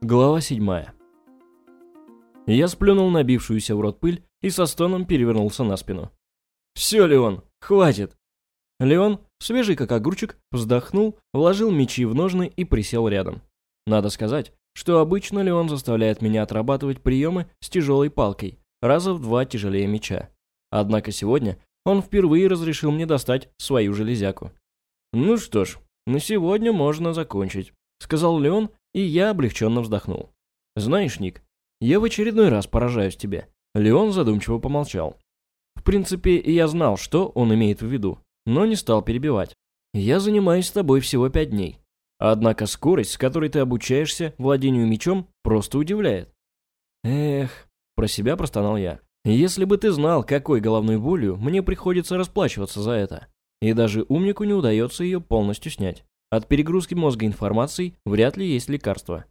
Глава 7. Я сплюнул набившуюся в рот пыль и со стоном перевернулся на спину. «Все, Леон, хватит!» Леон, свежий как огурчик, вздохнул, вложил мечи в ножны и присел рядом. Надо сказать, что обычно Леон заставляет меня отрабатывать приемы с тяжелой палкой, раза в два тяжелее меча. Однако сегодня он впервые разрешил мне достать свою железяку. «Ну что ж, на сегодня можно закончить», — сказал Леон и я облегченно вздохнул. «Знаешь, Ник, я в очередной раз поражаюсь тебе». Леон задумчиво помолчал. В принципе, я знал, что он имеет в виду, но не стал перебивать. «Я занимаюсь с тобой всего пять дней. Однако скорость, с которой ты обучаешься владению мечом, просто удивляет». «Эх», — про себя простонал я. «Если бы ты знал, какой головной болью мне приходится расплачиваться за это. И даже умнику не удается ее полностью снять. От перегрузки мозга информацией вряд ли есть лекарство.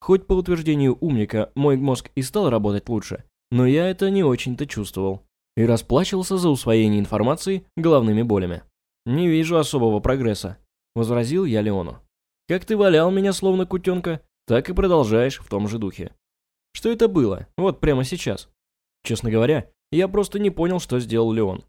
Хоть по утверждению умника мой мозг и стал работать лучше, но я это не очень-то чувствовал и расплачивался за усвоение информации головными болями. «Не вижу особого прогресса», — возразил я Леону. «Как ты валял меня словно кутенка, так и продолжаешь в том же духе. Что это было? Вот прямо сейчас. Честно говоря, я просто не понял, что сделал Леон.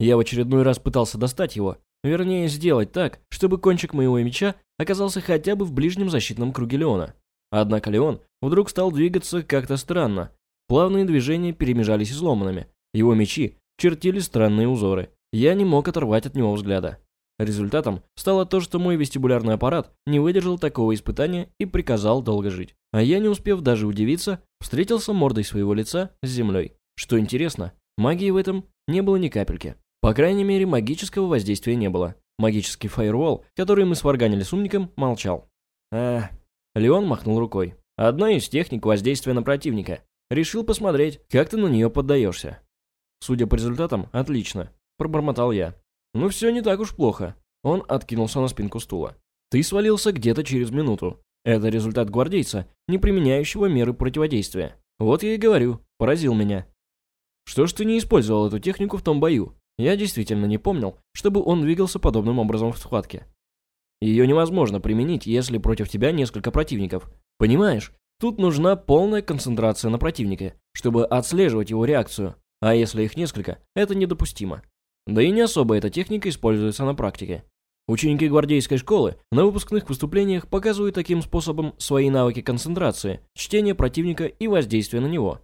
Я в очередной раз пытался достать его, Вернее, сделать так, чтобы кончик моего меча оказался хотя бы в ближнем защитном круге Леона. Однако Леон вдруг стал двигаться как-то странно. Плавные движения перемежались изломанными. Его мечи чертили странные узоры. Я не мог оторвать от него взгляда. Результатом стало то, что мой вестибулярный аппарат не выдержал такого испытания и приказал долго жить. А я, не успев даже удивиться, встретился мордой своего лица с землей. Что интересно, магии в этом не было ни капельки. По крайней мере, магического воздействия не было. Магический фаервол, который мы сварганили с умником, молчал. Эх, Леон махнул рукой. Одна из техник воздействия на противника. Решил посмотреть, как ты на нее поддаешься. Судя по результатам, отлично. Пробормотал я. Ну все не так уж плохо. Он откинулся на спинку стула. Ты свалился где-то через минуту. Это результат гвардейца, не применяющего меры противодействия. Вот я и говорю, поразил меня. Что ж ты не использовал эту технику в том бою? Я действительно не помнил, чтобы он двигался подобным образом в схватке. Ее невозможно применить, если против тебя несколько противников. Понимаешь, тут нужна полная концентрация на противнике, чтобы отслеживать его реакцию, а если их несколько, это недопустимо. Да и не особо эта техника используется на практике. Ученики гвардейской школы на выпускных выступлениях показывают таким способом свои навыки концентрации, чтения противника и воздействия на него.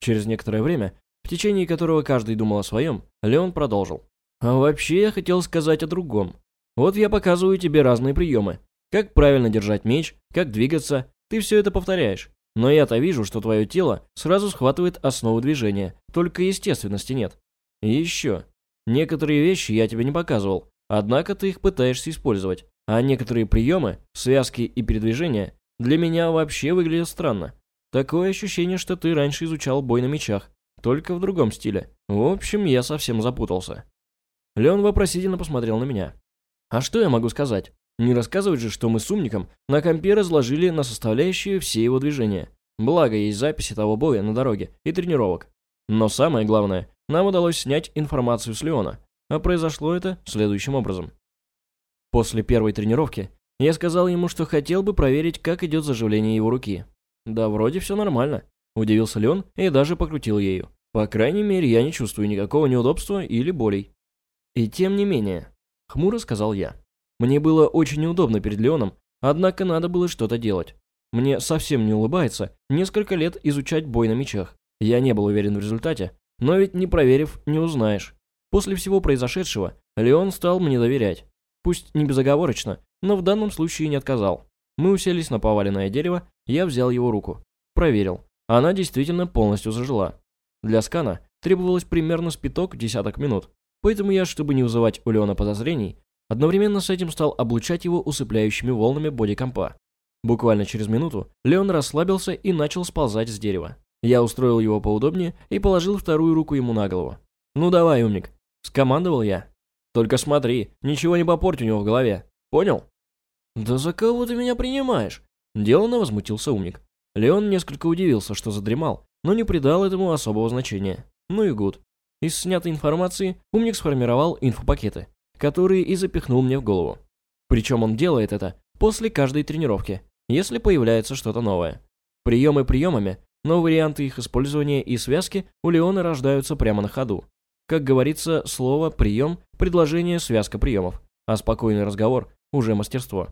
Через некоторое время в течение которого каждый думал о своем, Леон продолжил. «А вообще я хотел сказать о другом. Вот я показываю тебе разные приемы. Как правильно держать меч, как двигаться, ты все это повторяешь. Но я-то вижу, что твое тело сразу схватывает основу движения, только естественности нет. И еще. Некоторые вещи я тебе не показывал, однако ты их пытаешься использовать. А некоторые приемы, связки и передвижения для меня вообще выглядят странно. Такое ощущение, что ты раньше изучал бой на мечах, только в другом стиле. В общем, я совсем запутался. Леон вопросительно посмотрел на меня. А что я могу сказать? Не рассказывать же, что мы с умником на компе разложили на составляющие все его движения. Благо, есть записи того боя на дороге и тренировок. Но самое главное, нам удалось снять информацию с Леона. А произошло это следующим образом. После первой тренировки я сказал ему, что хотел бы проверить, как идет заживление его руки. Да вроде все нормально. Удивился Леон и даже покрутил ею. По крайней мере, я не чувствую никакого неудобства или болей. И тем не менее, хмуро сказал я. Мне было очень неудобно перед Леоном, однако надо было что-то делать. Мне совсем не улыбается несколько лет изучать бой на мечах. Я не был уверен в результате, но ведь не проверив, не узнаешь. После всего произошедшего, Леон стал мне доверять. Пусть не безоговорочно, но в данном случае не отказал. Мы уселись на поваленное дерево, я взял его руку. Проверил. Она действительно полностью зажила. Для скана требовалось примерно с пяток десяток минут, поэтому я, чтобы не вызывать у Леона подозрений, одновременно с этим стал облучать его усыпляющими волнами бодикомпа. Буквально через минуту Леон расслабился и начал сползать с дерева. Я устроил его поудобнее и положил вторую руку ему на голову. «Ну давай, умник», — скомандовал я. «Только смотри, ничего не попорть у него в голове. Понял?» «Да за кого ты меня принимаешь?» Деланно возмутился умник. Леон несколько удивился, что задремал, но не придал этому особого значения. Ну и гуд. Из снятой информации умник сформировал инфопакеты, которые и запихнул мне в голову. Причем он делает это после каждой тренировки. если появляется что-то новое. Приемы приемами, но варианты их использования и связки у Леона рождаются прямо на ходу. Как говорится, слово «прием» – предложение связка приемов, а спокойный разговор – уже мастерство.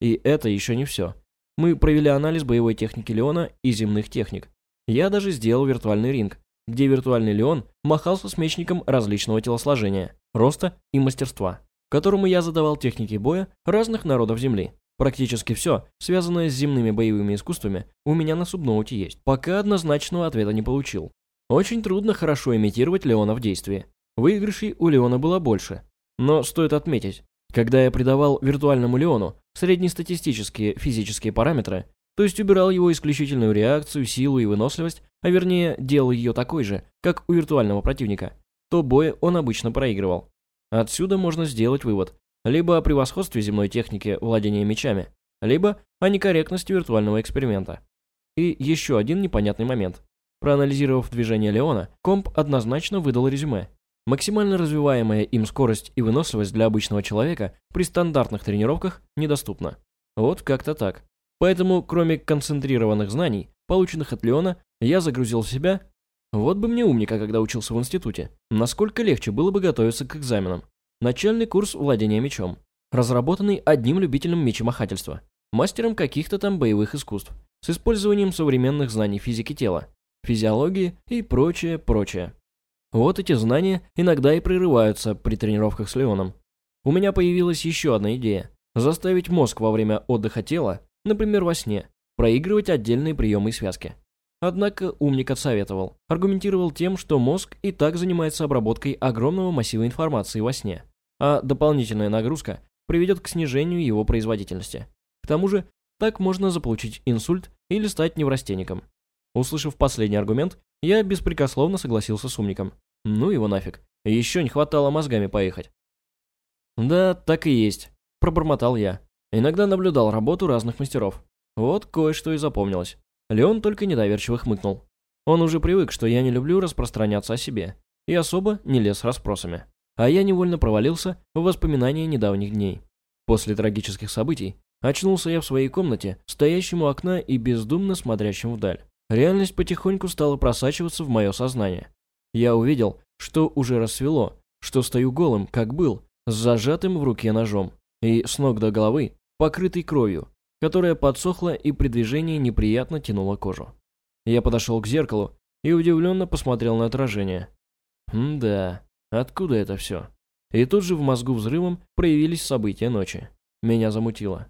И это еще не все. Мы провели анализ боевой техники Леона и земных техник. Я даже сделал виртуальный ринг, где виртуальный Леон махался с мечником различного телосложения, роста и мастерства, которому я задавал техники боя разных народов Земли. Практически все, связанное с земными боевыми искусствами, у меня на субноуте есть. Пока однозначного ответа не получил. Очень трудно хорошо имитировать Леона в действии. Выигрышей у Леона было больше. Но стоит отметить, когда я придавал виртуальному Леону среднестатистические физические параметры, то есть убирал его исключительную реакцию, силу и выносливость, а вернее делал ее такой же, как у виртуального противника, то бой он обычно проигрывал. Отсюда можно сделать вывод, либо о превосходстве земной техники владения мечами, либо о некорректности виртуального эксперимента. И еще один непонятный момент. Проанализировав движение Леона, комп однозначно выдал резюме. Максимально развиваемая им скорость и выносливость для обычного человека при стандартных тренировках недоступна. Вот как-то так. Поэтому, кроме концентрированных знаний, полученных от Леона, я загрузил в себя... Вот бы мне умника, когда учился в институте. Насколько легче было бы готовиться к экзаменам. Начальный курс владения мечом, разработанный одним любителем мечемахательства, мастером каких-то там боевых искусств, с использованием современных знаний физики тела, физиологии и прочее, прочее. Вот эти знания иногда и прерываются при тренировках с Леоном. У меня появилась еще одна идея – заставить мозг во время отдыха тела, например, во сне, проигрывать отдельные приемы и связки. Однако умник отсоветовал, аргументировал тем, что мозг и так занимается обработкой огромного массива информации во сне а дополнительная нагрузка приведет к снижению его производительности. К тому же, так можно заполучить инсульт или стать неврастенником. Услышав последний аргумент, я беспрекословно согласился с умником. Ну его нафиг, еще не хватало мозгами поехать. «Да, так и есть», – пробормотал я. Иногда наблюдал работу разных мастеров. Вот кое-что и запомнилось. Леон только недоверчиво хмыкнул. Он уже привык, что я не люблю распространяться о себе, и особо не лез расспросами а я невольно провалился в воспоминания недавних дней. После трагических событий очнулся я в своей комнате, стоящем у окна и бездумно смотрящим вдаль. Реальность потихоньку стала просачиваться в мое сознание. Я увидел, что уже рассвело, что стою голым, как был, с зажатым в руке ножом, и с ног до головы, покрытый кровью, которая подсохла и при движении неприятно тянула кожу. Я подошел к зеркалу и удивленно посмотрел на отражение. М-да, Откуда это все? И тут же в мозгу взрывом проявились события ночи. Меня замутило.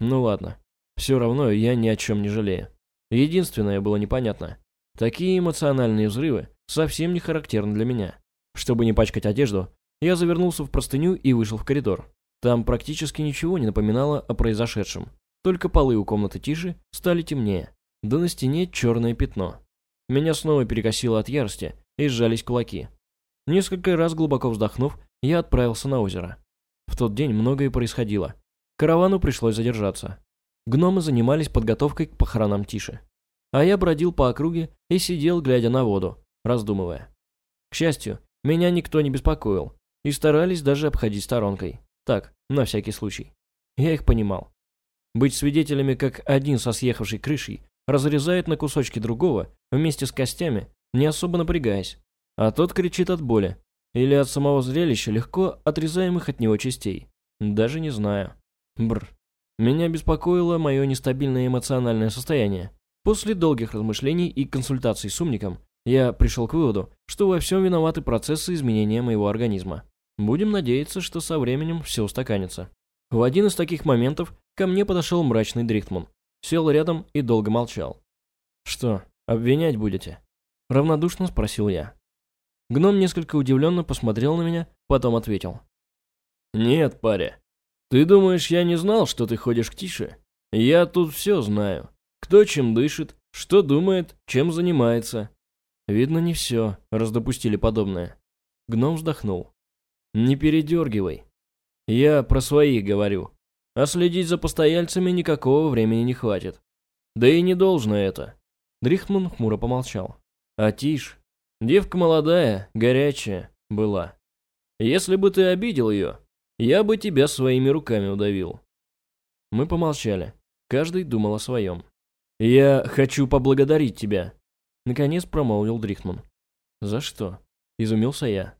Ну ладно. Все равно я ни о чем не жалею. Единственное было непонятно. Такие эмоциональные взрывы совсем не характерны для меня. Чтобы не пачкать одежду, я завернулся в простыню и вышел в коридор. Там практически ничего не напоминало о произошедшем. Только полы у комнаты тише стали темнее. Да на стене черное пятно. Меня снова перекосило от ярости и сжались кулаки. Несколько раз глубоко вздохнув, я отправился на озеро. В тот день многое происходило. Каравану пришлось задержаться. Гномы занимались подготовкой к похоронам Тиши. А я бродил по округе и сидел, глядя на воду, раздумывая. К счастью, меня никто не беспокоил, и старались даже обходить сторонкой. Так, на всякий случай. Я их понимал. Быть свидетелями, как один со съехавшей крышей разрезает на кусочки другого вместе с костями, не особо напрягаясь, а тот кричит от боли. Или от самого зрелища легко отрезаемых от него частей. Даже не знаю. Бр. Меня беспокоило мое нестабильное эмоциональное состояние. После долгих размышлений и консультаций с умником, я пришел к выводу, что во всем виноваты процессы изменения моего организма. Будем надеяться, что со временем все устаканится. В один из таких моментов ко мне подошел мрачный Дрихтман. Сел рядом и долго молчал. «Что, обвинять будете?» Равнодушно спросил я. Гном несколько удивленно посмотрел на меня, потом ответил. «Нет, паря. Ты думаешь, я не знал, что ты ходишь к Тише? Я тут все знаю. Кто чем дышит, что думает, чем занимается». «Видно, не все, раз допустили подобное». Гном вздохнул. «Не передергивай. Я про своих говорю. А следить за постояльцами никакого времени не хватит. Да и не должно это». Дрихтман хмуро помолчал. «А Тиш, Девка молодая, горячая была. Если бы ты обидел ее, я бы тебя своими руками удавил. Мы помолчали. Каждый думал о своем. «Я хочу поблагодарить тебя», — наконец промолвил Дрихтман. «За что?» — изумился я.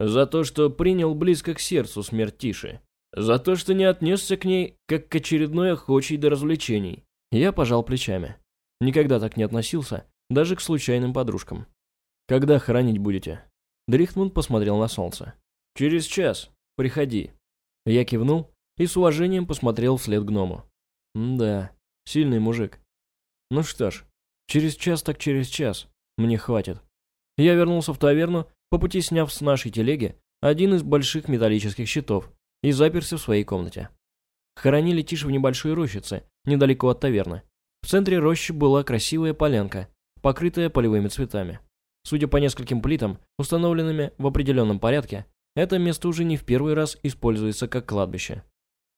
«За то, что принял близко к сердцу смерть Тиши. За то, что не отнесся к ней, как к очередной охочей до развлечений». Я пожал плечами. Никогда так не относился, даже к случайным подружкам. «Когда хоронить будете?» Дрихтман посмотрел на солнце. «Через час. Приходи». Я кивнул и с уважением посмотрел вслед гному. «Да, сильный мужик. Ну что ж, через час так через час. Мне хватит». Я вернулся в таверну, по пути сняв с нашей телеги один из больших металлических щитов и заперся в своей комнате. Хоронили Тише в небольшой рощице, недалеко от таверны. В центре рощи была красивая полянка, покрытая полевыми цветами. Судя по нескольким плитам, установленными в определенном порядке, это место уже не в первый раз используется как кладбище.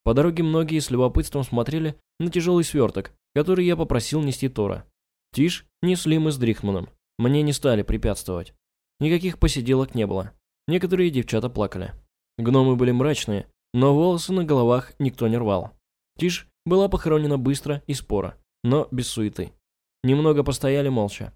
По дороге многие с любопытством смотрели на тяжелый сверток, который я попросил нести Тора. Тишь несли мы с Дрихманом. Мне не стали препятствовать. Никаких посиделок не было. Некоторые девчата плакали. Гномы были мрачные, но волосы на головах никто не рвал. Тишь была похоронена быстро и споро, но без суеты. Немного постояли молча.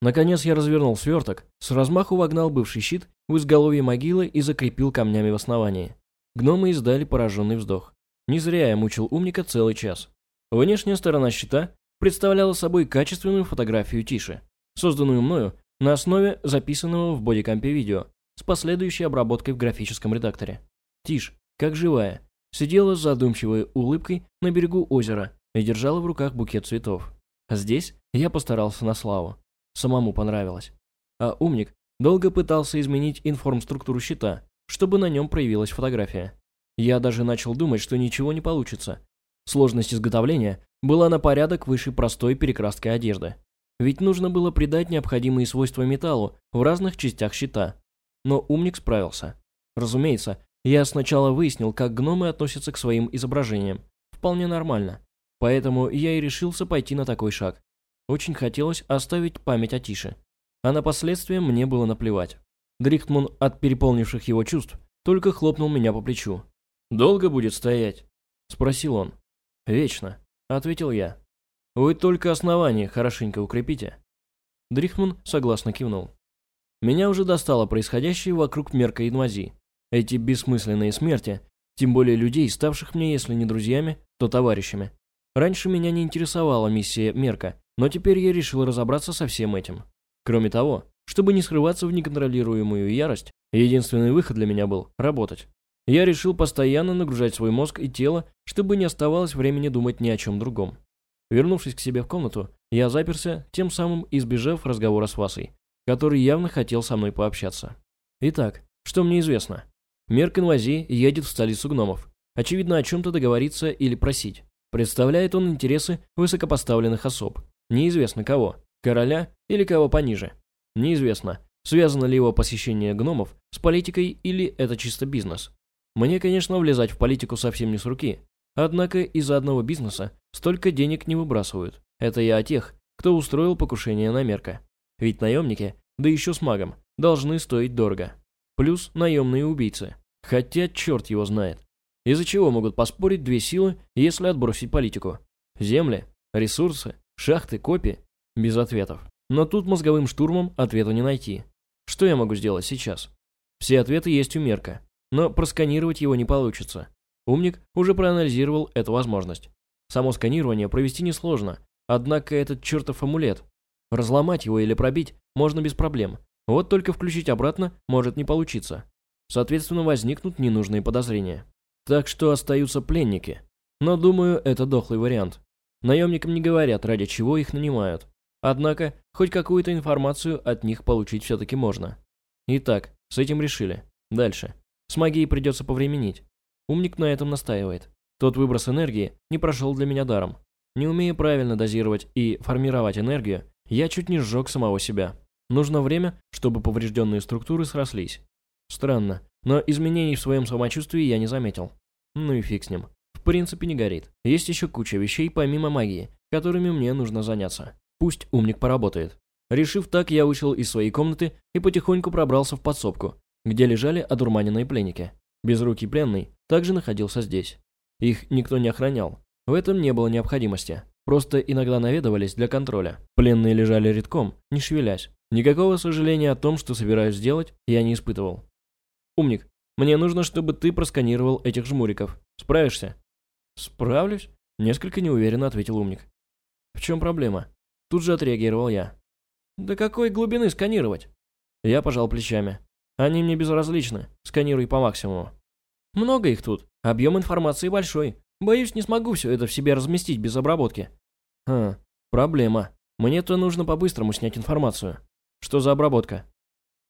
Наконец я развернул сверток, с размаху вогнал бывший щит в изголовье могилы и закрепил камнями в основании. Гномы издали пораженный вздох. Не зря я мучил умника целый час. Внешняя сторона щита представляла собой качественную фотографию Тиши, созданную мною на основе записанного в бодикампе видео с последующей обработкой в графическом редакторе. Тишь, как живая, сидела с задумчивой улыбкой на берегу озера и держала в руках букет цветов. Здесь я постарался на славу. Самому понравилось. А умник долго пытался изменить информструктуру щита, чтобы на нем проявилась фотография. Я даже начал думать, что ничего не получится. Сложность изготовления была на порядок выше простой перекраски одежды. Ведь нужно было придать необходимые свойства металлу в разных частях щита. Но умник справился. Разумеется, я сначала выяснил, как гномы относятся к своим изображениям. Вполне нормально. Поэтому я и решился пойти на такой шаг. Очень хотелось оставить память о Тише. А на последствия мне было наплевать. Дрихтман от переполнивших его чувств только хлопнул меня по плечу. «Долго будет стоять?» – спросил он. «Вечно», – ответил я. «Вы только основание хорошенько укрепите». Дрихтман согласно кивнул. Меня уже достало происходящее вокруг мерка инвазии. Эти бессмысленные смерти, тем более людей, ставших мне, если не друзьями, то товарищами. Раньше меня не интересовала миссия Мерка, но теперь я решил разобраться со всем этим. Кроме того, чтобы не скрываться в неконтролируемую ярость, единственный выход для меня был – работать. Я решил постоянно нагружать свой мозг и тело, чтобы не оставалось времени думать ни о чем другом. Вернувшись к себе в комнату, я заперся, тем самым избежав разговора с Васой, который явно хотел со мной пообщаться. Итак, что мне известно? Мерк Инвази едет в столицу гномов. Очевидно, о чем-то договориться или просить. Представляет он интересы высокопоставленных особ. Неизвестно кого, короля или кого пониже. Неизвестно, связано ли его посещение гномов с политикой или это чисто бизнес. Мне, конечно, влезать в политику совсем не с руки. Однако из-за одного бизнеса столько денег не выбрасывают. Это я о тех, кто устроил покушение на Мерка. Ведь наемники, да еще с магом, должны стоить дорого. Плюс наемные убийцы. Хотя черт его знает. Из-за чего могут поспорить две силы, если отбросить политику? Земли, ресурсы, Шахты, копии? Без ответов. Но тут мозговым штурмом ответа не найти. Что я могу сделать сейчас? Все ответы есть у Мерка, но просканировать его не получится. Умник уже проанализировал эту возможность. Само сканирование провести несложно, однако этот чертов амулет. Разломать его или пробить можно без проблем. Вот только включить обратно может не получиться. Соответственно, возникнут ненужные подозрения. Так что остаются пленники. Но думаю, это дохлый вариант. Наемникам не говорят, ради чего их нанимают. Однако, хоть какую-то информацию от них получить все-таки можно. Итак, с этим решили. Дальше. С магией придется повременить. Умник на этом настаивает. Тот выброс энергии не прошел для меня даром. Не умея правильно дозировать и формировать энергию, я чуть не сжег самого себя. Нужно время, чтобы поврежденные структуры срослись. Странно, но изменений в своем самочувствии я не заметил. Ну и фиг с ним в принципе не горит. Есть еще куча вещей помимо магии, которыми мне нужно заняться. Пусть умник поработает. Решив так, я вышел из своей комнаты и потихоньку пробрался в подсобку, где лежали одурманенные пленники. Безрукий пленный также находился здесь. Их никто не охранял. в этом не было необходимости. Просто иногда наведывались для контроля. Пленные лежали редком, не шевелясь. Никакого сожаления о том, что собираюсь сделать, я не испытывал. «Умник, мне нужно, чтобы ты просканировал этих жмуриков. Справишься?» «Справлюсь?» – несколько неуверенно ответил умник. «В чем проблема?» Тут же отреагировал я. «До какой глубины сканировать?» Я пожал плечами. «Они мне безразличны. Сканируй по максимуму». «Много их тут. Объем информации большой. Боюсь, не смогу все это в себе разместить без обработки». «Хм, проблема. Мне-то нужно по-быстрому снять информацию. Что за обработка?»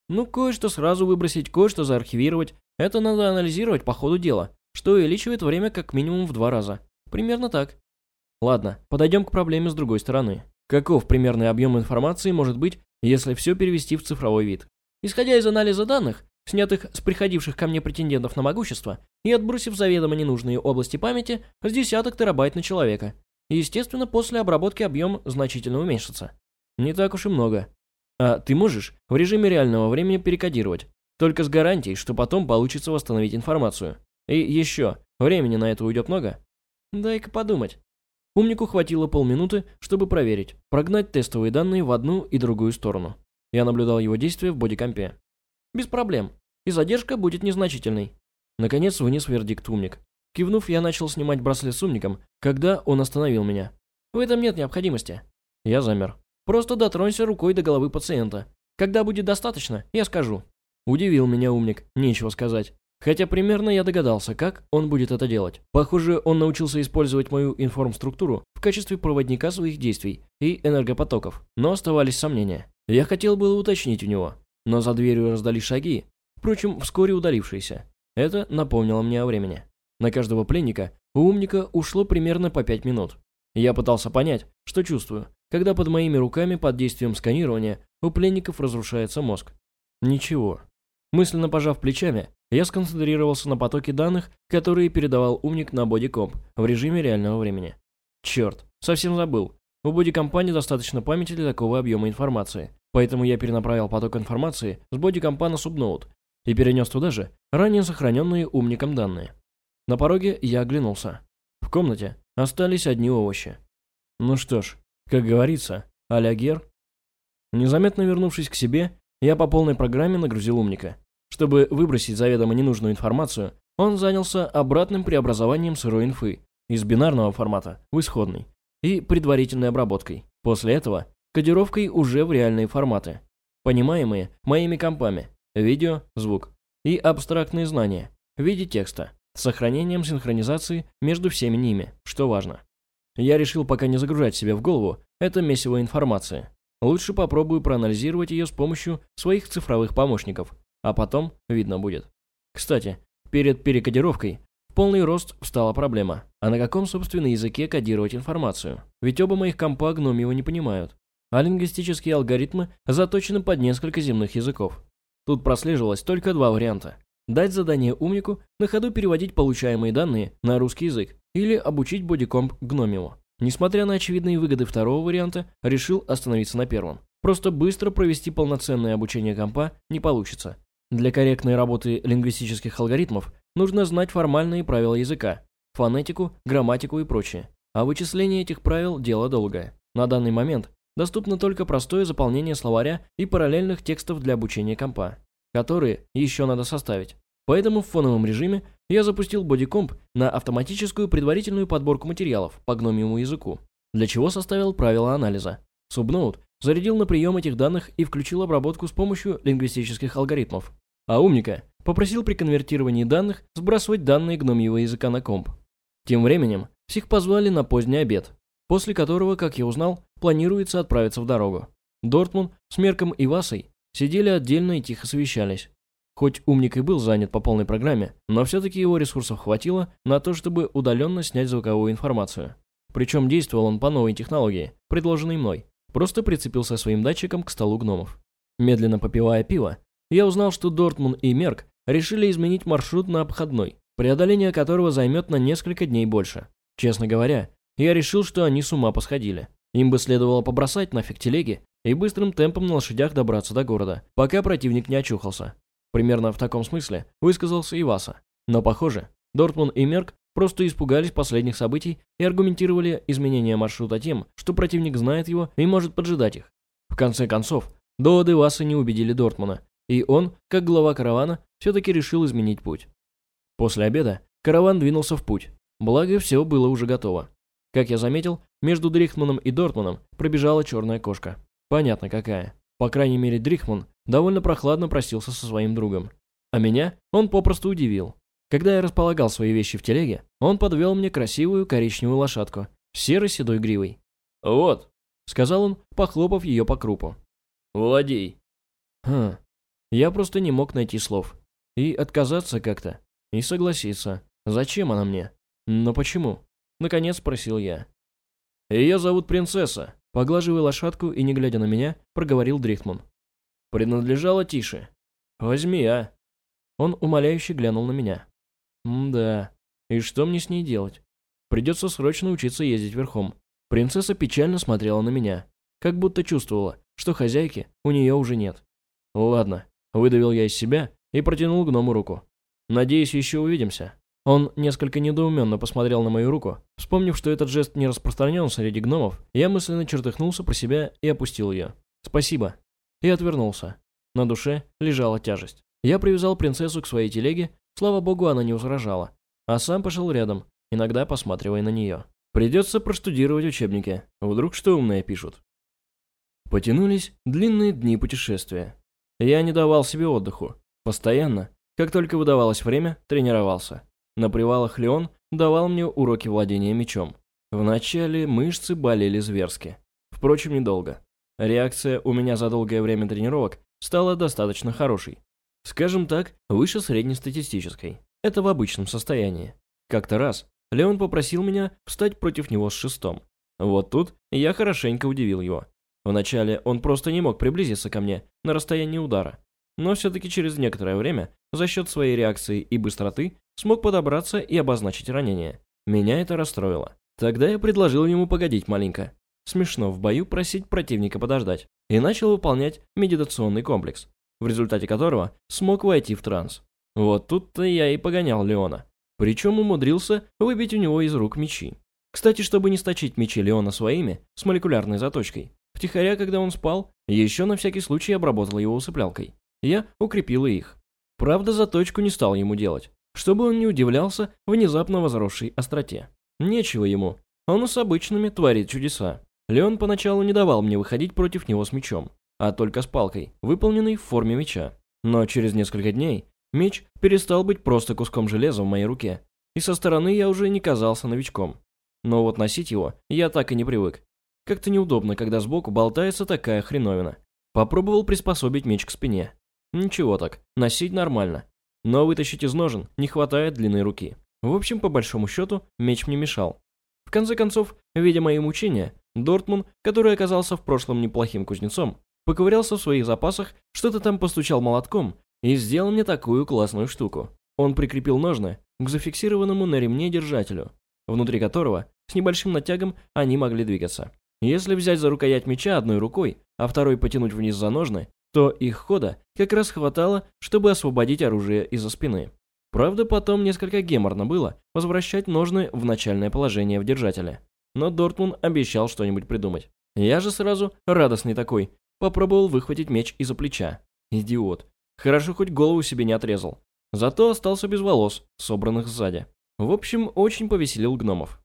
«Ну, кое-что сразу выбросить, кое-что заархивировать. Это надо анализировать по ходу дела, что увеличивает время как минимум в два раза. Примерно так». Ладно, подойдем к проблеме с другой стороны. Каков примерный объем информации может быть, если все перевести в цифровой вид? Исходя из анализа данных, снятых с приходивших ко мне претендентов на могущество, и отбросив заведомо ненужные области памяти, с десяток терабайт на человека. Естественно, после обработки объем значительно уменьшится. Не так уж и много. А ты можешь в режиме реального времени перекодировать, только с гарантией, что потом получится восстановить информацию. И еще, времени на это уйдет много? Дай-ка подумать. Умнику хватило полминуты, чтобы проверить, прогнать тестовые данные в одну и другую сторону. Я наблюдал его действия в бодикомпе. Без проблем. И задержка будет незначительной. Наконец вынес вердикт умник. Кивнув, я начал снимать браслет с умником, когда он остановил меня. В этом нет необходимости. Я замер. Просто дотронься рукой до головы пациента. Когда будет достаточно, я скажу. Удивил меня умник, нечего сказать. Хотя примерно я догадался, как он будет это делать. Похоже, он научился использовать мою информструктуру в качестве проводника своих действий и энергопотоков. Но оставались сомнения. Я хотел было уточнить у него, но за дверью раздались шаги, впрочем, вскоре удалившиеся. Это напомнило мне о времени. На каждого пленника у умника ушло примерно по 5 минут. Я пытался понять, что чувствую, когда под моими руками под действием сканирования у пленников разрушается мозг. Ничего. Мысленно пожав плечами, я сконцентрировался на потоке данных, которые передавал умник на бодикомп в режиме реального времени. Черт, совсем забыл. У бодикомпа достаточно памяти для такого объема информации, поэтому я перенаправил поток информации с бодикомпа на субноут и перенес туда же ранее сохраненные умником данные. На пороге я оглянулся. В комнате остались одни овощи. Ну что ж, как говорится, а Гер. Незаметно вернувшись к себе, я по полной программе нагрузил умника. Чтобы выбросить заведомо ненужную информацию, он занялся обратным преобразованием сырой инфы из бинарного формата в исходный и предварительной обработкой. После этого кодировкой уже в реальные форматы, понимаемые моими компами, видео, звук и абстрактные знания в виде текста с сохранением синхронизации между всеми ними, что важно. Я решил пока не загружать себе в голову это месиво информации. Лучше попробую проанализировать ее с помощью своих цифровых помощников, а потом видно будет. Кстати, перед перекодировкой полный рост встала проблема. А на каком, собственно, языке кодировать информацию? Ведь оба моих компа гномьего не понимают. А лингвистические алгоритмы заточены под несколько земных языков. Тут прослеживалось только два варианта. Дать задание умнику на ходу переводить получаемые данные на русский язык или обучить бодикомп гномиву. Несмотря на очевидные выгоды второго варианта, решил остановиться на первом. Просто быстро провести полноценное обучение компа не получится. Для корректной работы лингвистических алгоритмов нужно знать формальные правила языка, фонетику, грамматику и прочее. А вычисление этих правил – дело долгое. На данный момент доступно только простое заполнение словаря и параллельных текстов для обучения компа, которые еще надо составить. Поэтому в фоновом режиме я запустил бодикомп на автоматическую предварительную подборку материалов по гномиему языку, для чего составил правила анализа. Subnote зарядил на прием этих данных и включил обработку с помощью лингвистических алгоритмов а умника попросил при конвертировании данных сбрасывать данные гномьего языка на комп. Тем временем всех позвали на поздний обед, после которого, как я узнал, планируется отправиться в дорогу. Дортмун с Мерком и Васой сидели отдельно и тихо совещались. Хоть умник и был занят по полной программе, но все-таки его ресурсов хватило на то, чтобы удаленно снять звуковую информацию. Причем действовал он по новой технологии, предложенной мной. Просто прицепился своим датчиком к столу гномов. Медленно попивая пиво, я узнал, что Дортмун и Мерк решили изменить маршрут на обходной, преодоление которого займет на несколько дней больше. Честно говоря, я решил, что они с ума посходили. Им бы следовало побросать нафиг телеги и быстрым темпом на лошадях добраться до города, пока противник не очухался. Примерно в таком смысле высказался Иваса. Но похоже, Дортмун и Мерк просто испугались последних событий и аргументировали изменение маршрута тем, что противник знает его и может поджидать их. В конце концов, доводы Васа не убедили Дортмана, и он, как глава каравана, все-таки решил изменить путь. После обеда караван двинулся в путь, благо все было уже готово. Как я заметил, между Дрихтманом и Дортманом пробежала черная кошка. Понятно какая. По крайней мере, Дрихман довольно прохладно просился со своим другом. А меня он попросту удивил. Когда я располагал свои вещи в телеге, он подвел мне красивую коричневую лошадку с серой седой гривой. «Вот», — сказал он, похлопав ее по крупу. «Владей». Хм, я просто не мог найти слов. И отказаться как-то. И согласиться. Зачем она мне? Но почему? Наконец спросил я. Ее зовут принцесса. Поглаживая лошадку и не глядя на меня, проговорил Дрихтман. Принадлежала Тише. Возьми, а. Он умоляюще глянул на меня. да. И что мне с ней делать? Придется срочно учиться ездить верхом. Принцесса печально смотрела на меня, как будто чувствовала, что хозяйки у нее уже нет. Ладно, выдавил я из себя и протянул гному руку. Надеюсь, еще увидимся. Он несколько недоуменно посмотрел на мою руку. Вспомнив, что этот жест не распространен среди гномов, я мысленно чертыхнулся про себя и опустил ее. «Спасибо». И отвернулся. На душе лежала тяжесть. Я привязал принцессу к своей телеге, слава богу, она не возражала. А сам пошел рядом, иногда посматривая на нее. Придется проштудировать учебники, вдруг что умное пишут. Потянулись длинные дни путешествия. Я не давал себе отдыху. Постоянно, как только выдавалось время, тренировался. На привалах Леон давал мне уроки владения мечом. Вначале мышцы болели зверски. Впрочем, недолго. Реакция у меня за долгое время тренировок стала достаточно хорошей. Скажем так, выше среднестатистической. Это в обычном состоянии. Как-то раз Леон попросил меня встать против него с шестом. Вот тут я хорошенько удивил его. Вначале он просто не мог приблизиться ко мне на расстоянии удара. Но все-таки через некоторое время, за счет своей реакции и быстроты, смог подобраться и обозначить ранение. Меня это расстроило. Тогда я предложил ему погодить маленько. Смешно в бою просить противника подождать. И начал выполнять медитационный комплекс, в результате которого смог войти в транс. Вот тут-то я и погонял Леона. Причем умудрился выбить у него из рук мечи. Кстати, чтобы не сточить мечи Леона своими, с молекулярной заточкой, втихаря, когда он спал, еще на всякий случай обработал его усыплялкой. Я укрепила их. Правда, заточку не стал ему делать чтобы он не удивлялся внезапно возросшей остроте. Нечего ему, он с обычными творит чудеса. Леон поначалу не давал мне выходить против него с мечом, а только с палкой, выполненной в форме меча. Но через несколько дней меч перестал быть просто куском железа в моей руке, и со стороны я уже не казался новичком. Но вот носить его я так и не привык. Как-то неудобно, когда сбоку болтается такая хреновина. Попробовал приспособить меч к спине. Ничего так, носить нормально. Но вытащить из ножен не хватает длинной руки. В общем, по большому счету, меч мне мешал. В конце концов, видя мои мучения, Дортмун, который оказался в прошлом неплохим кузнецом, поковырялся в своих запасах, что-то там постучал молотком и сделал мне такую классную штуку. Он прикрепил ножны к зафиксированному на ремне держателю, внутри которого с небольшим натягом они могли двигаться. Если взять за рукоять меча одной рукой, а второй потянуть вниз за ножны, то их хода как раз хватало, чтобы освободить оружие из-за спины. Правда, потом несколько геморно было возвращать ножны в начальное положение в держателе. Но Дортмун обещал что-нибудь придумать. Я же сразу, радостный такой, попробовал выхватить меч из-за плеча. Идиот. Хорошо хоть голову себе не отрезал. Зато остался без волос, собранных сзади. В общем, очень повеселил гномов.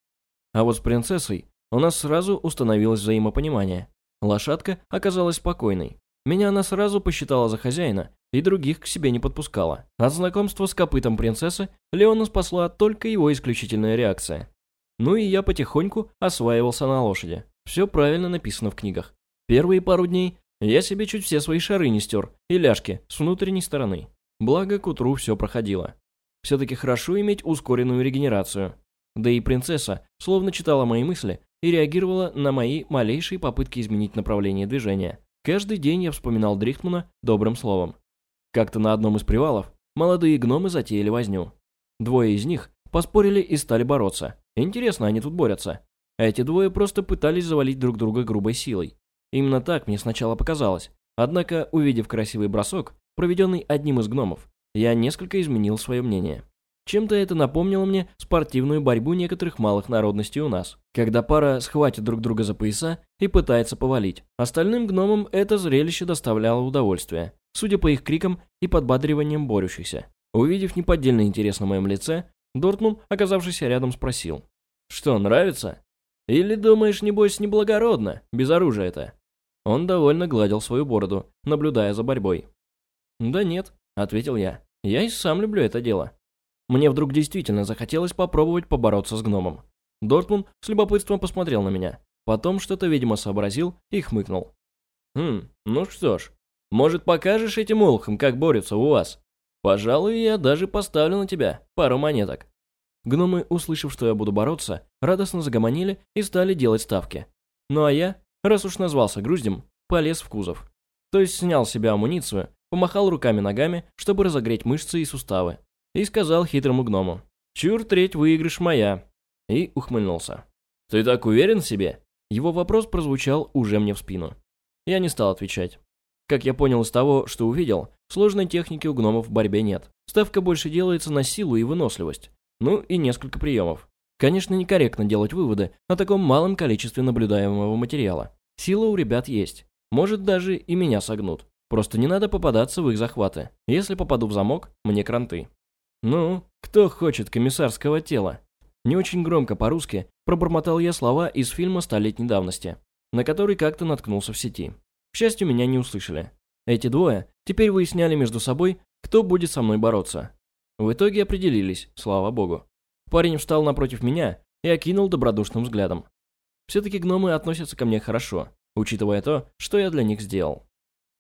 А вот с принцессой у нас сразу установилось взаимопонимание. Лошадка оказалась спокойной. Меня она сразу посчитала за хозяина и других к себе не подпускала. От знакомства с копытом принцессы Леона спасла только его исключительная реакция. Ну и я потихоньку осваивался на лошади. Все правильно написано в книгах. Первые пару дней я себе чуть все свои шары не стер и ляжки с внутренней стороны. Благо, к утру все проходило. Все-таки хорошо иметь ускоренную регенерацию. Да и принцесса словно читала мои мысли и реагировала на мои малейшие попытки изменить направление движения. Каждый день я вспоминал Дрихтмана добрым словом. Как-то на одном из привалов молодые гномы затеяли возню. Двое из них поспорили и стали бороться. Интересно, они тут борются. Эти двое просто пытались завалить друг друга грубой силой. Именно так мне сначала показалось. Однако, увидев красивый бросок, проведенный одним из гномов, я несколько изменил свое мнение. Чем-то это напомнило мне спортивную борьбу некоторых малых народностей у нас, когда пара схватит друг друга за пояса и пытается повалить. Остальным гномам это зрелище доставляло удовольствие, судя по их крикам и подбадриваниям борющихся. Увидев неподдельный интерес на моем лице, Дортмун, оказавшийся рядом, спросил. «Что, нравится? Или думаешь, небось, неблагородно, без оружия это?» Он довольно гладил свою бороду, наблюдая за борьбой. «Да нет», — ответил я. «Я и сам люблю это дело». Мне вдруг действительно захотелось попробовать побороться с гномом. Дортмун с любопытством посмотрел на меня. Потом что-то, видимо, сообразил и хмыкнул. «Хм, ну что ж, может, покажешь этим олхам, как борются у вас? Пожалуй, я даже поставлю на тебя пару монеток». Гномы, услышав, что я буду бороться, радостно загомонили и стали делать ставки. Ну а я, раз уж назвался груздем, полез в кузов. То есть снял с себя амуницию, помахал руками-ногами, чтобы разогреть мышцы и суставы, и сказал хитрому гному «Чур, треть выигрыш моя», и ухмыльнулся. «Ты так уверен в себе?» Его вопрос прозвучал уже мне в спину. Я не стал отвечать. Как я понял из того, что увидел, сложной техники у гномов в борьбе нет. Ставка больше делается на силу и выносливость. Ну и несколько приемов. Конечно, некорректно делать выводы на таком малом количестве наблюдаемого материала. Сила у ребят есть. Может, даже и меня согнут. Просто не надо попадаться в их захваты. Если попаду в замок, мне кранты. «Ну, кто хочет комиссарского тела?» Не очень громко по-русски пробормотал я слова из фильма столетней давности, на который как-то наткнулся в сети. К счастью, меня не услышали. Эти двое теперь выясняли между собой, кто будет со мной бороться. В итоге определились, слава богу. Парень встал напротив меня и окинул добродушным взглядом. Все-таки гномы относятся ко мне хорошо, учитывая то, что я для них сделал.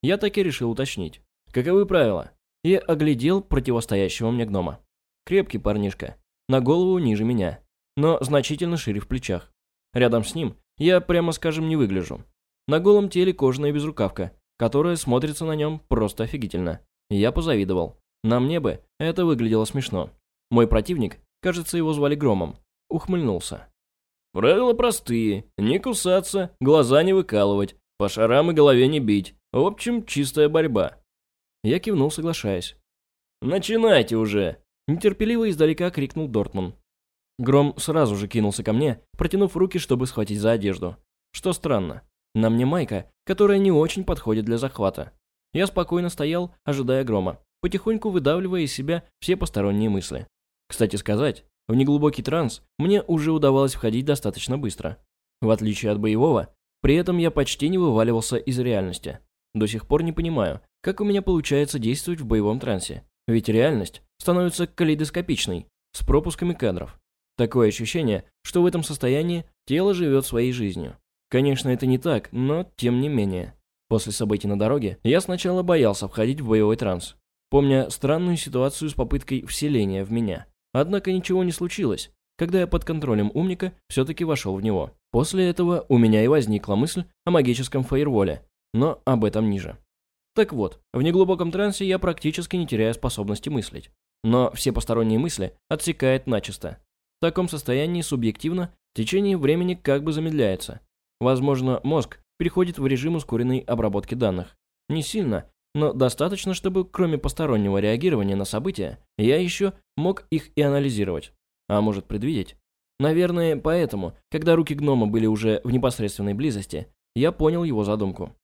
Я так и решил уточнить. Каковы правила? И оглядел противостоящего мне гнома. Крепкий парнишка, на голову ниже меня, но значительно шире в плечах. Рядом с ним я, прямо скажем, не выгляжу. На голом теле кожаная безрукавка, которая смотрится на нем просто офигительно. Я позавидовал. На мне бы это выглядело смешно. Мой противник, кажется, его звали Громом, ухмыльнулся. Правила простые. Не кусаться, глаза не выкалывать, по шарам и голове не бить. В общем, чистая борьба. Я кивнул, соглашаясь. «Начинайте уже!» Нетерпеливо издалека крикнул Дортман. Гром сразу же кинулся ко мне, протянув руки, чтобы схватить за одежду. Что странно. На мне майка, которая не очень подходит для захвата. Я спокойно стоял, ожидая грома, потихоньку выдавливая из себя все посторонние мысли. Кстати сказать, в неглубокий транс мне уже удавалось входить достаточно быстро. В отличие от боевого, при этом я почти не вываливался из реальности. До сих пор не понимаю, как у меня получается действовать в боевом трансе. Ведь реальность становится калейдоскопичной, с пропусками кадров. Такое ощущение, что в этом состоянии тело живет своей жизнью. Конечно, это не так, но тем не менее. После событий на дороге я сначала боялся входить в боевой транс, помня странную ситуацию с попыткой вселения в меня. Однако ничего не случилось, когда я под контролем умника все-таки вошел в него. После этого у меня и возникла мысль о магическом фаерволе, но об этом ниже. Так вот, в неглубоком трансе я практически не теряю способности мыслить. Но все посторонние мысли отсекает начисто. В таком состоянии субъективно течение времени как бы замедляется. Возможно, мозг переходит в режим ускоренной обработки данных. Не сильно, но достаточно, чтобы кроме постороннего реагирования на события, я еще мог их и анализировать. А может предвидеть. Наверное, поэтому, когда руки гнома были уже в непосредственной близости, я понял его задумку.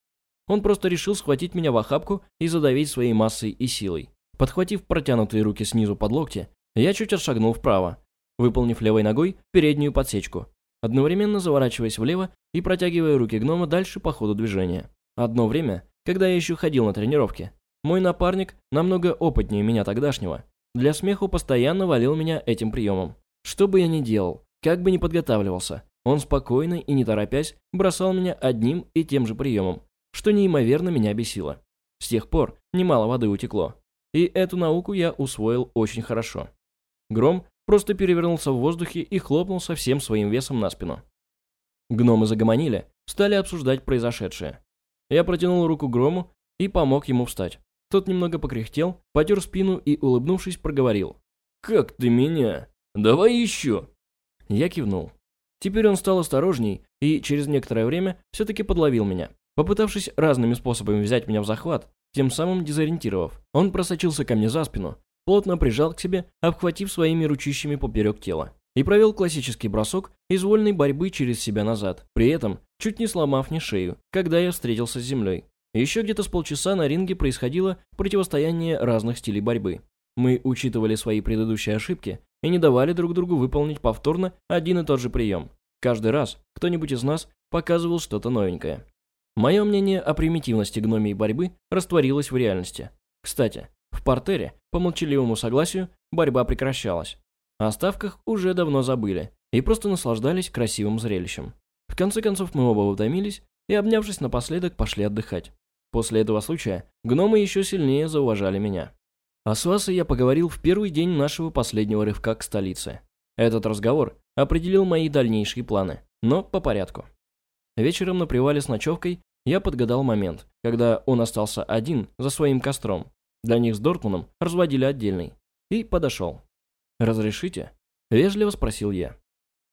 Он просто решил схватить меня в охапку и задавить своей массой и силой. Подхватив протянутые руки снизу под локти, я чуть отшагнул вправо, выполнив левой ногой переднюю подсечку, одновременно заворачиваясь влево и протягивая руки гнома дальше по ходу движения. Одно время, когда я еще ходил на тренировке, мой напарник, намного опытнее меня тогдашнего, для смеху постоянно валил меня этим приемом. Что бы я ни делал, как бы ни подготавливался, он спокойно и не торопясь бросал меня одним и тем же приемом, что неимоверно меня бесило. С тех пор немало воды утекло. И эту науку я усвоил очень хорошо. Гром просто перевернулся в воздухе и хлопнул со всем своим весом на спину. Гномы загомонили, стали обсуждать произошедшее. Я протянул руку Грому и помог ему встать. Тот немного покряхтел, потер спину и, улыбнувшись, проговорил. «Как ты меня? Давай еще!» Я кивнул. Теперь он стал осторожней и через некоторое время все-таки подловил меня. Попытавшись разными способами взять меня в захват, тем самым дезориентировав, он просочился ко мне за спину, плотно прижал к себе, обхватив своими ручищами поперек тела, и провел классический бросок из вольной борьбы через себя назад, при этом чуть не сломав мне шею, когда я встретился с землей. Еще где-то с полчаса на ринге происходило противостояние разных стилей борьбы. Мы учитывали свои предыдущие ошибки и не давали друг другу выполнить повторно один и тот же прием. Каждый раз кто-нибудь из нас показывал что-то новенькое. Мое мнение о примитивности гномии борьбы растворилось в реальности. Кстати, в портере, по молчаливому согласию, борьба прекращалась. О ставках уже давно забыли и просто наслаждались красивым зрелищем. В конце концов мы оба утомились и, обнявшись напоследок, пошли отдыхать. После этого случая гномы еще сильнее зауважали меня. А с Васой я поговорил в первый день нашего последнего рывка к столице. Этот разговор определил мои дальнейшие планы, но по порядку. Вечером на привале с ночевкой я подгадал момент, когда он остался один за своим костром. Для них с Дортмуном разводили отдельный. И подошел. «Разрешите?» – вежливо спросил я.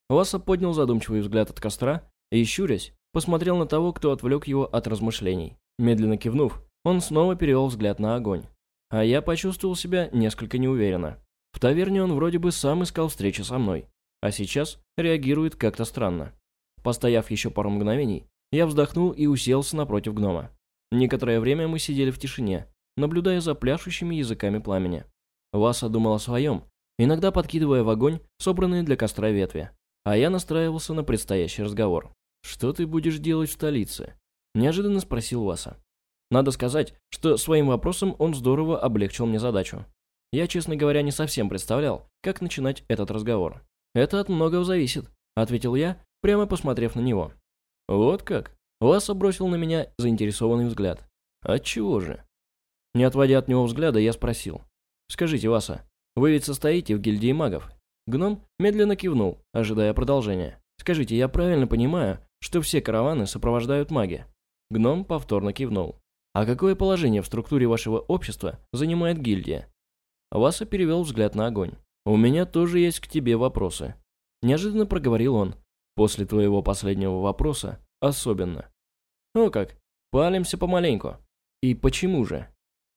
Васа поднял задумчивый взгляд от костра и, щурясь, посмотрел на того, кто отвлек его от размышлений. Медленно кивнув, он снова перевел взгляд на огонь. А я почувствовал себя несколько неуверенно. В таверне он вроде бы сам искал встречи со мной, а сейчас реагирует как-то странно. Постояв еще пару мгновений, я вздохнул и уселся напротив гнома. Некоторое время мы сидели в тишине, наблюдая за пляшущими языками пламени. Васа думал о своем, иногда подкидывая в огонь собранные для костра ветви, а я настраивался на предстоящий разговор. «Что ты будешь делать в столице?» – неожиданно спросил Васа. Надо сказать, что своим вопросом он здорово облегчил мне задачу. Я, честно говоря, не совсем представлял, как начинать этот разговор. «Это от многого зависит», – ответил я, прямо посмотрев на него. «Вот как?» Васа бросил на меня заинтересованный взгляд. «Отчего же?» Не отводя от него взгляда, я спросил. «Скажите, Васа, вы ведь состоите в гильдии магов?» Гном медленно кивнул, ожидая продолжения. «Скажите, я правильно понимаю, что все караваны сопровождают маги?» Гном повторно кивнул. «А какое положение в структуре вашего общества занимает гильдия?» Васа перевел взгляд на огонь. «У меня тоже есть к тебе вопросы». Неожиданно проговорил он, После твоего последнего вопроса особенно. О как, палимся помаленьку. И почему же?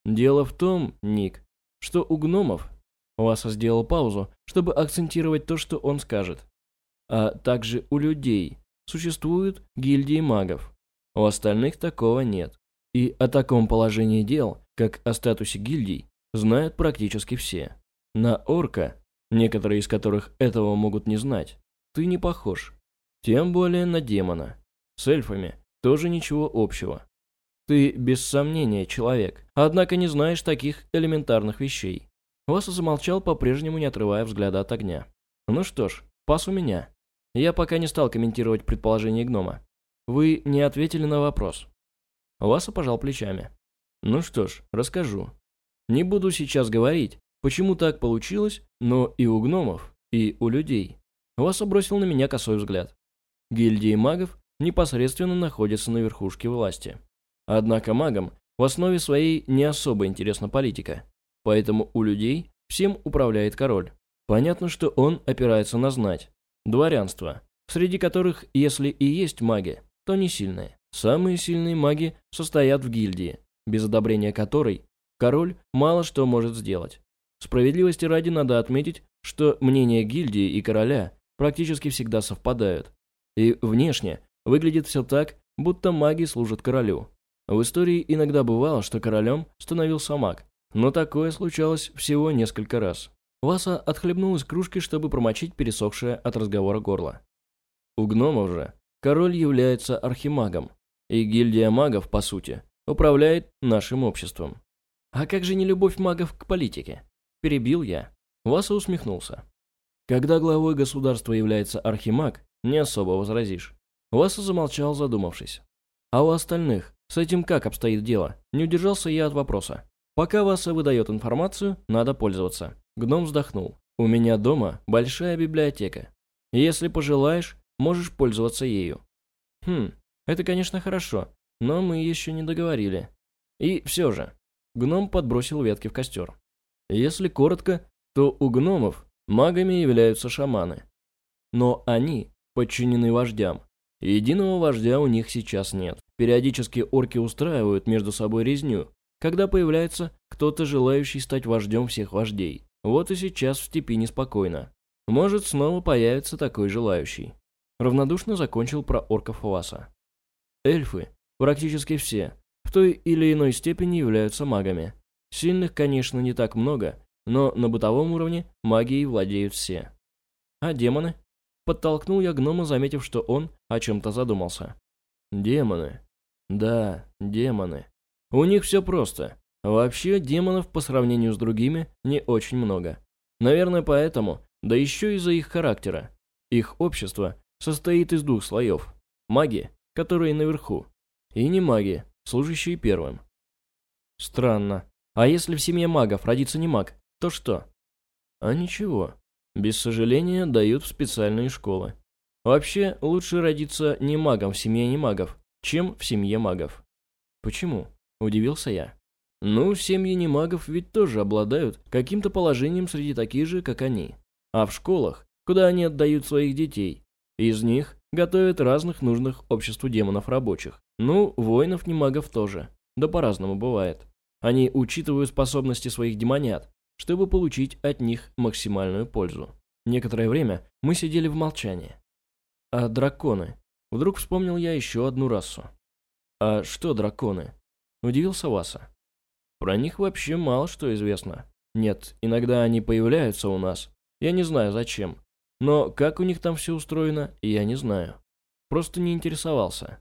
Дело в том, Ник, что у гномов... Уаса сделал паузу, чтобы акцентировать то, что он скажет. А также у людей существуют гильдии магов. У остальных такого нет. И о таком положении дел, как о статусе гильдий, знают практически все. На орка, некоторые из которых этого могут не знать, ты не похож. Тем более на демона. С эльфами тоже ничего общего. Ты, без сомнения, человек, однако не знаешь таких элементарных вещей. Васа замолчал, по-прежнему не отрывая взгляда от огня. Ну что ж, пас у меня. Я пока не стал комментировать предположение гнома. Вы не ответили на вопрос. Васа пожал плечами. Ну что ж, расскажу. Не буду сейчас говорить, почему так получилось, но и у гномов, и у людей. Васа бросил на меня косой взгляд. Гильдии магов непосредственно находятся на верхушке власти. Однако магам в основе своей не особо интересна политика, поэтому у людей всем управляет король. Понятно, что он опирается на знать, дворянство, среди которых, если и есть маги, то не сильные. Самые сильные маги состоят в гильдии, без одобрения которой король мало что может сделать. Справедливости ради надо отметить, что мнения гильдии и короля практически всегда совпадают, и внешне выглядит все так, будто маги служат королю. В истории иногда бывало, что королем становился маг, но такое случалось всего несколько раз. Васа отхлебнул из кружки, чтобы промочить пересохшее от разговора горло. У гномов же король является архимагом, и гильдия магов, по сути, управляет нашим обществом. А как же не любовь магов к политике? Перебил я. Васа усмехнулся. Когда главой государства является архимаг, не особо возразишь. Васа замолчал, задумавшись. А у остальных с этим как обстоит дело? Не удержался я от вопроса. Пока Васа выдает информацию, надо пользоваться. Гном вздохнул. У меня дома большая библиотека. Если пожелаешь, можешь пользоваться ею. Хм, это, конечно, хорошо, но мы еще не договорили. И все же, гном подбросил ветки в костер. Если коротко, то у гномов магами являются шаманы. Но они подчинены вождям. Единого вождя у них сейчас нет. Периодически орки устраивают между собой резню, когда появляется кто-то желающий стать вождем всех вождей. Вот и сейчас в степи неспокойно. Может, снова появится такой желающий. Равнодушно закончил про орков Васа. Эльфы, практически все, в той или иной степени являются магами. Сильных, конечно, не так много, но на бытовом уровне магией владеют все. А демоны? Подтолкнул я гнома, заметив, что он о чем-то задумался. Демоны. Да, демоны. У них все просто. Вообще, демонов по сравнению с другими не очень много. Наверное, поэтому, да еще из-за их характера. Их общество состоит из двух слоев. Маги, которые наверху, и не маги, служащие первым. Странно. А если в семье магов родится не маг, то что? А ничего. Без сожаления дают в специальные школы. Вообще, лучше родиться не магом в семье не магов, чем в семье магов. Почему? Удивился я. Ну, семьи не магов ведь тоже обладают каким-то положением среди таких же, как они. А в школах, куда они отдают своих детей, из них готовят разных нужных обществу демонов рабочих. Ну, воинов не магов тоже. Да по-разному бывает. Они учитывают способности своих демонят, чтобы получить от них максимальную пользу. Некоторое время мы сидели в молчании. А драконы? Вдруг вспомнил я еще одну расу. А что драконы? Удивился Васа. Про них вообще мало что известно. Нет, иногда они появляются у нас. Я не знаю зачем. Но как у них там все устроено, я не знаю. Просто не интересовался.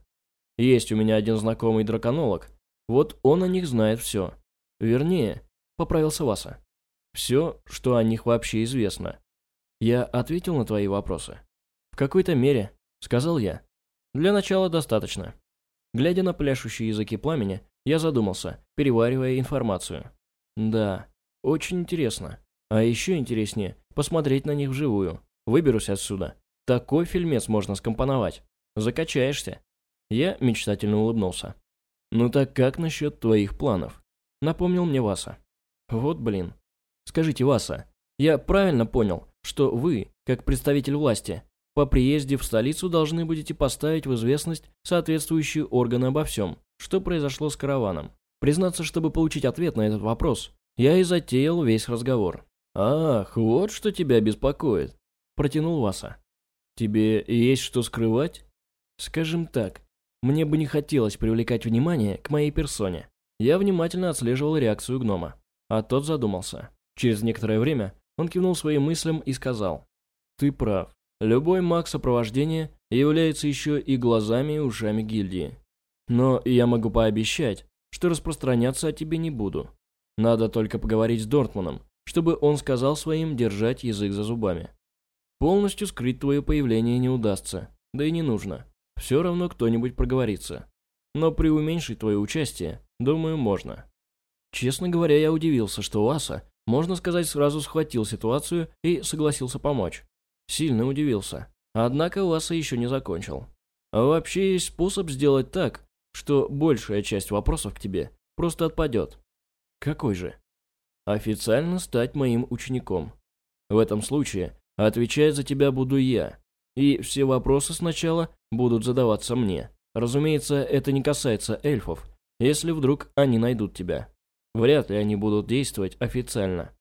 Есть у меня один знакомый драконолог. Вот он о них знает все. Вернее, поправился Васа. Все, что о них вообще известно. Я ответил на твои вопросы. В какой-то мере, сказал я. Для начала достаточно. Глядя на пляшущие языки пламени, я задумался, переваривая информацию. Да, очень интересно. А еще интереснее посмотреть на них вживую. Выберусь отсюда. Такой фильмец можно скомпоновать. Закачаешься. Я мечтательно улыбнулся. Ну так как насчет твоих планов? Напомнил мне Васа. Вот блин. Скажите, Васа, я правильно понял, что вы, как представитель власти, по приезде в столицу должны будете поставить в известность соответствующие органы обо всем, что произошло с караваном. Признаться, чтобы получить ответ на этот вопрос, я и затеял весь разговор. «Ах, вот что тебя беспокоит», – протянул Васа. «Тебе есть что скрывать?» «Скажем так, мне бы не хотелось привлекать внимание к моей персоне». Я внимательно отслеживал реакцию гнома, а тот задумался. Через некоторое время он кивнул своим мыслям и сказал. «Ты прав. Любой маг сопровождения является еще и глазами и ушами гильдии. Но я могу пообещать, что распространяться о тебе не буду. Надо только поговорить с Дортманом, чтобы он сказал своим держать язык за зубами. Полностью скрыть твое появление не удастся, да и не нужно. Все равно кто-нибудь проговорится. Но преуменьшить твое участие, думаю, можно. Честно говоря, я удивился, что Аса, можно сказать, сразу схватил ситуацию и согласился помочь. Сильно удивился. Однако Аса еще не закончил. А вообще есть способ сделать так, что большая часть вопросов к тебе просто отпадет. Какой же? Официально стать моим учеником. В этом случае отвечать за тебя буду я. И все вопросы сначала будут задаваться мне. Разумеется, это не касается эльфов, если вдруг они найдут тебя. Вряд ли они будут действовать официально.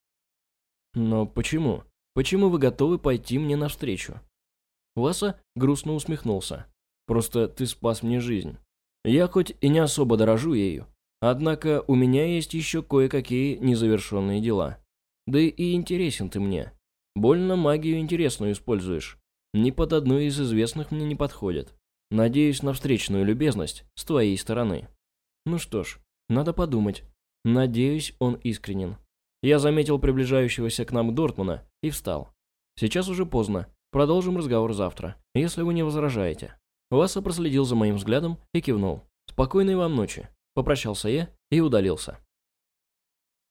Но почему? Почему вы готовы пойти мне навстречу? Васа грустно усмехнулся. Просто ты спас мне жизнь. Я хоть и не особо дорожу ею, однако у меня есть еще кое-какие незавершенные дела. Да и интересен ты мне. Больно магию интересную используешь. Ни под одну из известных мне не подходит. Надеюсь на встречную любезность с твоей стороны. Ну что ж, надо подумать. Надеюсь, он искренен. Я заметил приближающегося к нам Дортмана и встал. Сейчас уже поздно. Продолжим разговор завтра, если вы не возражаете. Васа проследил за моим взглядом и кивнул. «Спокойной вам ночи», – попрощался я и удалился.